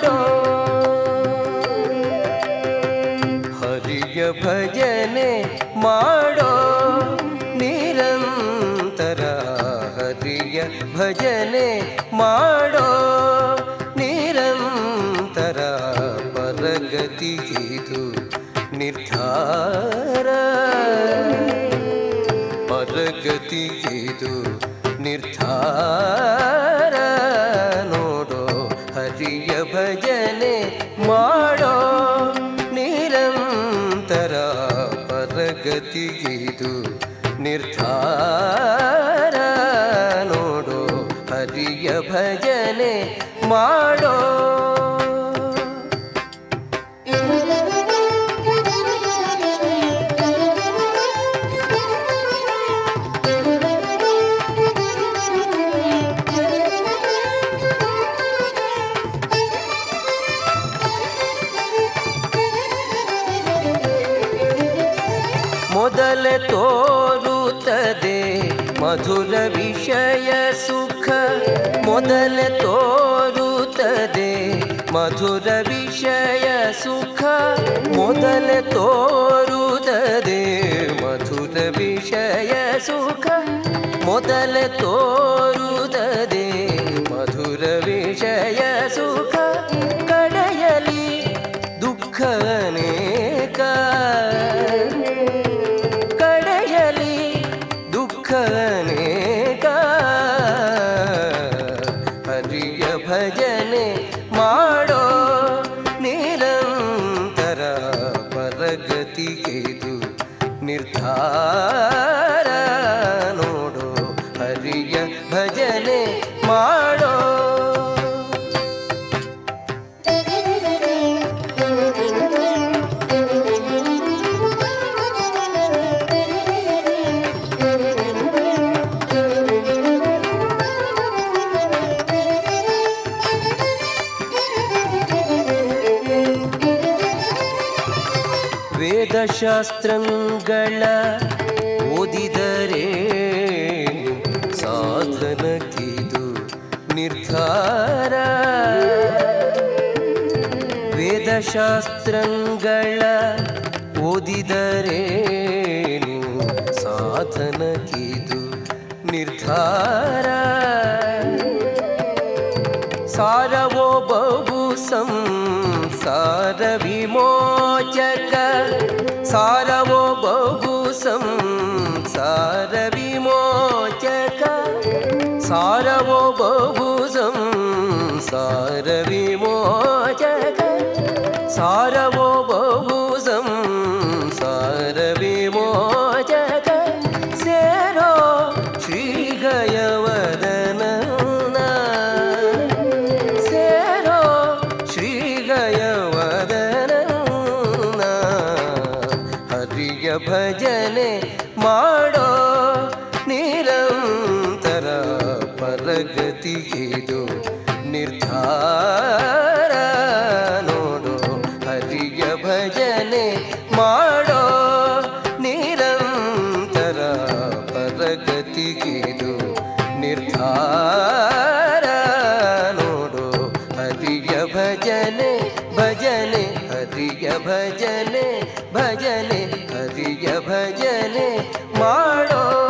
ಮಾಡೋ ಹರಿಯ ಭಜನೆ ಮಾಡೋ ನಿರಂತರ ಹರಿಯ ಭಜನೆ ಮಾಡೋ ನಿರಂತರ ಪರಗತಿಗಿದು ನಿರ್ಧಾರ ಪರಗತಿಗಿದು ನಿರ್ಧಾರ ಪರಗತಿಗಿದು ನಿರ್ಧಾರ ನೋಡೋ ಹರಿಯ ಭಜನೆ ಮಾಡೋ ಮೊದಲ ತೋರುತ್ತದೆ ಮಧುರ ವಿಷಯ ಸುಖ ಮೊದಲ ತೋರುತ್ತದೆ ಮಧುರ ವಿಷಯ ಸುಖ ಮೊದಲ ತೋರುತ್ತದೆ ಮಧುರ ವಿಷಯ ಸುಖ ಮೊದಲ ತೋರುತ್ತದೆ ಮಧುರ ವಿಷಯ ಹರಿಯ ಭಜನೆ ಮಾಡೋ ನಿರಂತರ ಪರಗತಿಗೆದು ನಿರ್ಧಾರ ವೇದಶಾಸ್ತ್ರಗಳ ಓದಿದರೆ ಸಾಧನಕ್ಕಿದು ನಿರ್ಧಾರ. ವೇದಶಾಸ್ತ್ರಗಳ ಓದಿದರೇನು ಸಾಧನಕ್ಕಿದು ನಿರ್ಧಾರ. ಸಾರವೋ ಬಹು ಸಂಸಾರ ವಿಮೋಚಕ सारवो बहु संसारविमोचक सारवो बहु संसारविमोचक सार ಭಜನೆ ಮಾಡೋ ನಿರಂತರ ಪರಗತಿಗಿದು ನಿರ್ಧಾರ ನೋಡೋ ಹರಿಯ ಭಜನೆ भजन माणो